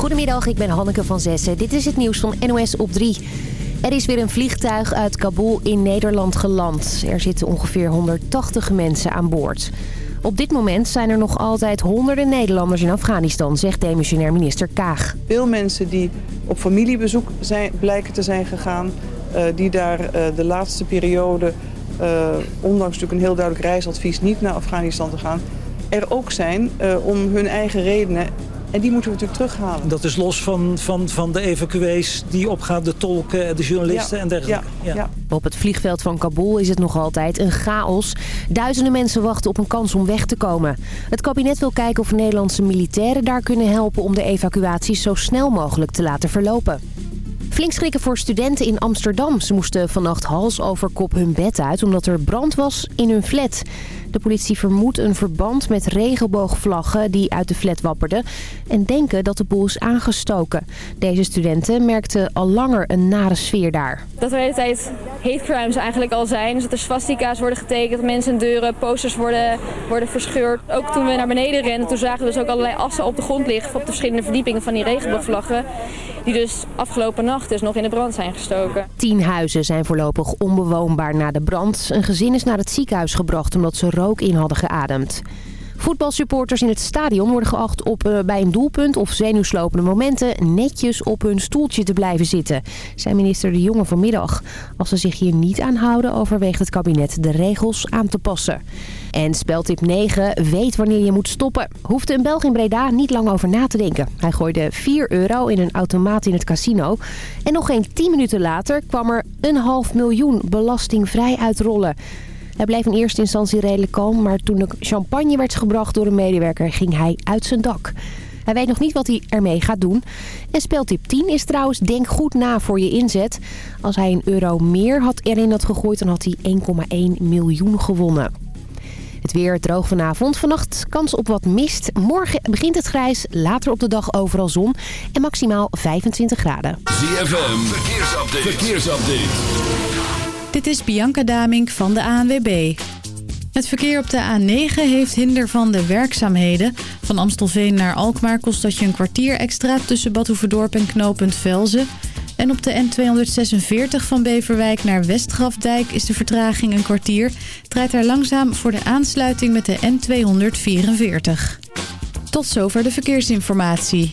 Goedemiddag, ik ben Hanneke van Zessen. Dit is het nieuws van NOS op 3. Er is weer een vliegtuig uit Kabul in Nederland geland. Er zitten ongeveer 180 mensen aan boord. Op dit moment zijn er nog altijd honderden Nederlanders in Afghanistan, zegt demissionair minister Kaag. Veel mensen die op familiebezoek zijn, blijken te zijn gegaan, uh, die daar uh, de laatste periode, uh, ondanks natuurlijk een heel duidelijk reisadvies, niet naar Afghanistan te gaan, er ook zijn om hun eigen redenen en die moeten we natuurlijk terughalen. Dat is los van, van, van de evacuees die opgaan, de tolken, de journalisten ja, en dergelijke. Ja, ja. Op het vliegveld van Kabul is het nog altijd een chaos. Duizenden mensen wachten op een kans om weg te komen. Het kabinet wil kijken of Nederlandse militairen daar kunnen helpen... om de evacuaties zo snel mogelijk te laten verlopen. Flink schrikken voor studenten in Amsterdam. Ze moesten vannacht hals over kop hun bed uit omdat er brand was in hun flat. De politie vermoedt een verband met regenboogvlaggen die uit de flat wapperden... en denken dat de boel is aangestoken. Deze studenten merkten al langer een nare sfeer daar. Dat er de hele tijd hate crimes eigenlijk al zijn. Dus dat er swastika's worden getekend, mensen en deuren, posters worden, worden verscheurd. Ook toen we naar beneden renden, toen zagen we dus ook allerlei assen op de grond liggen... op de verschillende verdiepingen van die regenboogvlaggen. Die dus afgelopen nacht dus nog in de brand zijn gestoken. Tien huizen zijn voorlopig onbewoonbaar na de brand. Een gezin is naar het ziekenhuis gebracht omdat ze rook in hadden geademd. Voetbalsupporters in het stadion worden geacht op uh, bij een doelpunt of zenuwslopende momenten netjes op hun stoeltje te blijven zitten, zei minister De Jonge vanmiddag. Als ze zich hier niet aan houden, overweegt het kabinet de regels aan te passen. En speltip 9, weet wanneer je moet stoppen. Hoefde een Belg in Breda niet lang over na te denken. Hij gooide 4 euro in een automaat in het casino. En nog geen 10 minuten later kwam er een half miljoen belastingvrij uitrollen. Hij bleef in eerste instantie redelijk kalm, maar toen de champagne werd gebracht door een medewerker ging hij uit zijn dak. Hij weet nog niet wat hij ermee gaat doen. En speltip 10 is trouwens denk goed na voor je inzet. Als hij een euro meer had erin had gegooid, dan had hij 1,1 miljoen gewonnen. Het weer droog vanavond. Vannacht kans op wat mist. Morgen begint het grijs. Later op de dag overal zon. En maximaal 25 graden. ZFM. Verkeersupdate. Verkeersupdate. Dit is Bianca Damink van de ANWB. Het verkeer op de A9 heeft hinder van de werkzaamheden. Van Amstelveen naar Alkmaar kost dat je een kwartier extra tussen Badhoevedorp en knooppunt Velzen. En op de N246 van Beverwijk naar Westgrafdijk is de vertraging een kwartier. Draait daar langzaam voor de aansluiting met de N244. Tot zover de verkeersinformatie.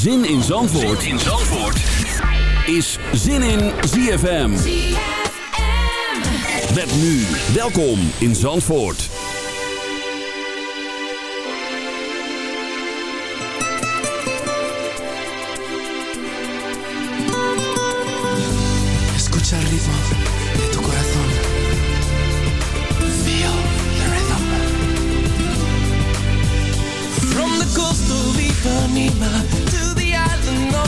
Zin in Zandvoort, zin in Zandvoort. is Zin in ZFM. Met nu, welkom in Zandvoort. Escucha el ritmo de tu corazón. Feel the rhythm. From the coast of Ipanema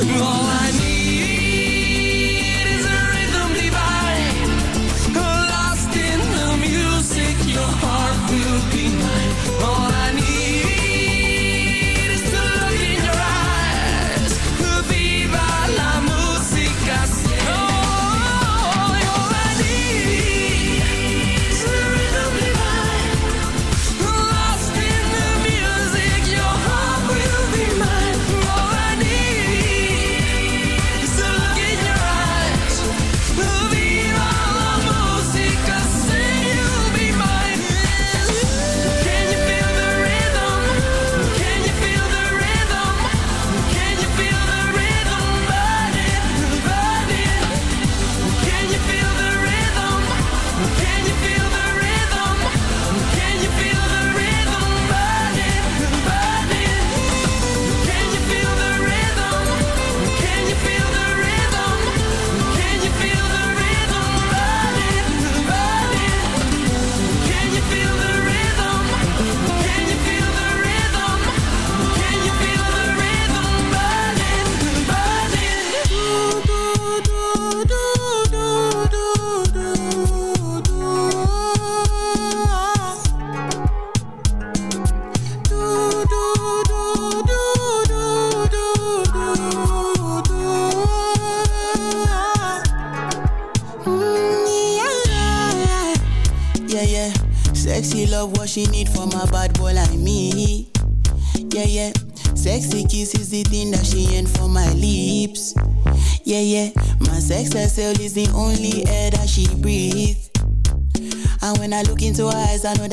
Oh.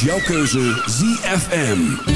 Jouw keuze ZFM.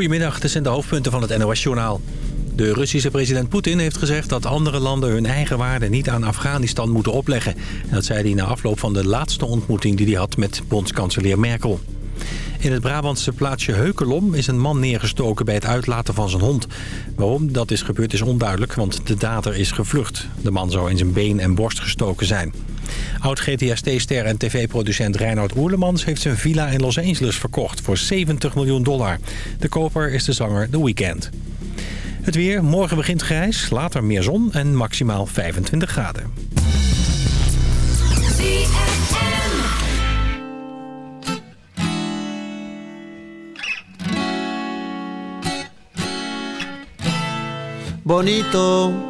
Goedemiddag, dit zijn de hoofdpunten van het NOS-journaal. De Russische president Poetin heeft gezegd dat andere landen hun eigen waarden niet aan Afghanistan moeten opleggen. En dat zei hij na afloop van de laatste ontmoeting die hij had met bondskanselier Merkel. In het Brabantse plaatsje Heukelom is een man neergestoken bij het uitlaten van zijn hond. Waarom dat is gebeurd is onduidelijk, want de dader is gevlucht. De man zou in zijn been en borst gestoken zijn. Oud-GTST-ster en tv-producent Reinhard Oerlemans heeft zijn villa in Los Angeles verkocht voor 70 miljoen dollar. De koper is de zanger The Weeknd. Het weer, morgen begint grijs, later meer zon en maximaal 25 graden. bonito,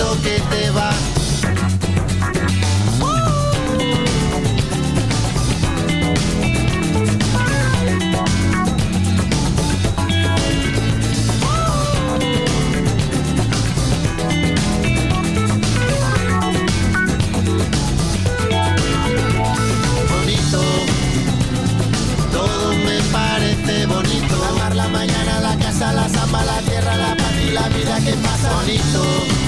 bonito que te va. bonito.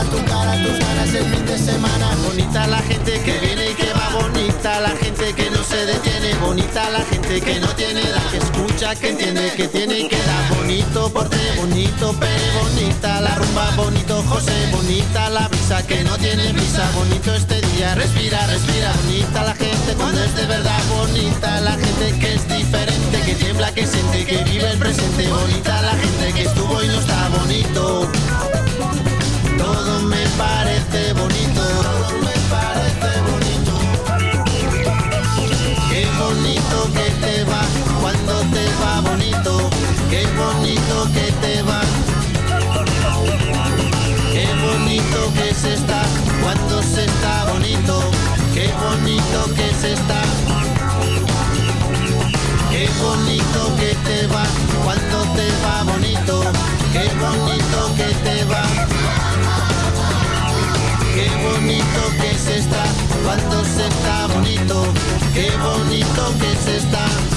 bonita tu cara, tus ganas el fin de semana. Bonita la gente que viene y que va. Bonita la gente que no se detiene. Bonita la gente que no tiene edad. Que escucha, que entiende, que tiene y que da. Bonito porte, bonito pere, bonita la rumba, bonito José. Bonita la brisa que no tiene brisa. Bonito este día, respira, respira. Bonita la gente cuando es de verdad. Bonita la gente que es diferente. Que tiembla, que siente, que vive el presente. Bonita la gente que estuvo y no está bonito. Todo me parece bonito. Todo me parece bonito. Qué bonito que te va cuando te va bonito. Qué bonito que te va. Qué bonito que se está cuando se está bonito. Qué bonito que se está. Qué bonito que te va cuando te va bonito. Qué bonito que te bonito que se está cuando se está bonito. Qué bonito que se está.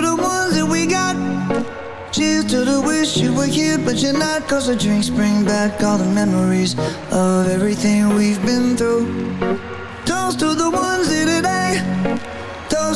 The ones that we got Cheers to the wish you were here, but you're not. Cause the drinks bring back all the memories of everything we've been through. Toast to the ones here today.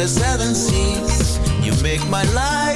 the seven seas. You make my life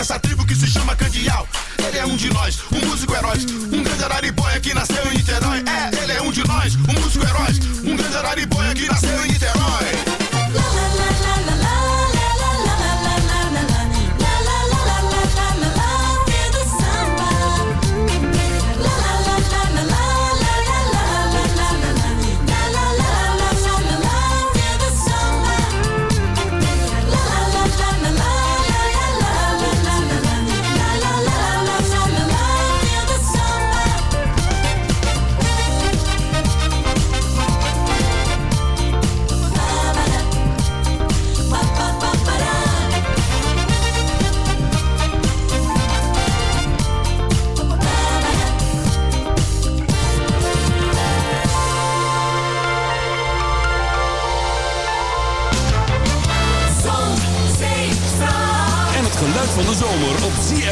dessa tribo que se chama Candial. Ele é um de nós, um músico herói, um grande araribóia que nasceu.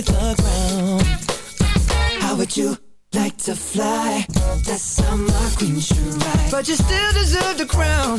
leave the ground. How would you like to fly? That's how my queen should ride. But you still deserve the crown.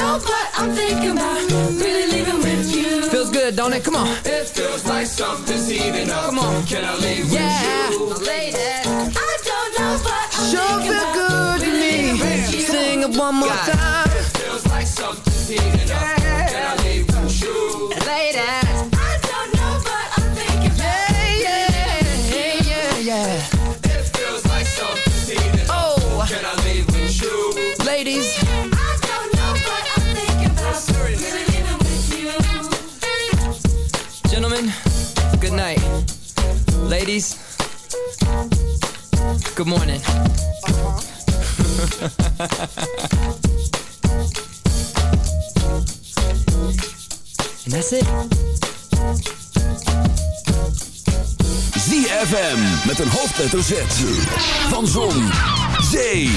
knows what I'm thinking about. Really leaving with you. Feels good, don't it? Come on. It feels like something's heating up. Come on. Can I leave yeah. with you? Lady. I don't know what I'm sure thinking feel good to really me. Sing it one more God. time. It feels like something's up. Yeah. Ladies, good morning. Uh -huh. and that's. ZFM met een hoofdletter Z. Van Zon, Zee,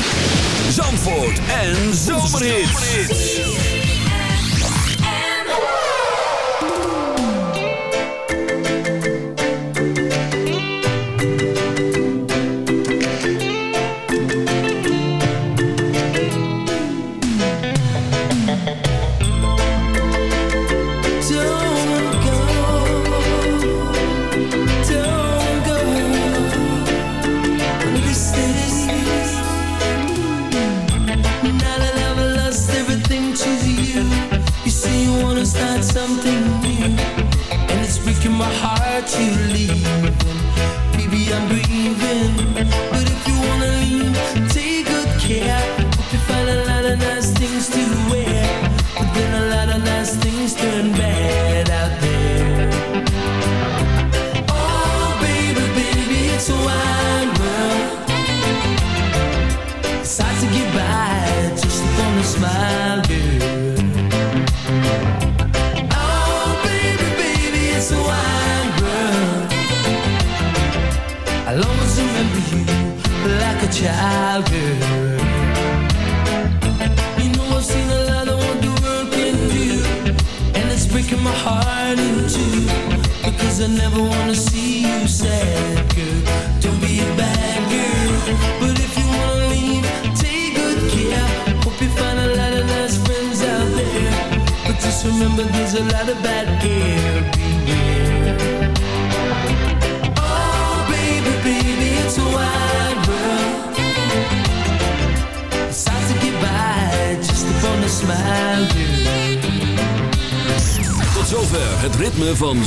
Zandvoort en Zomerhits.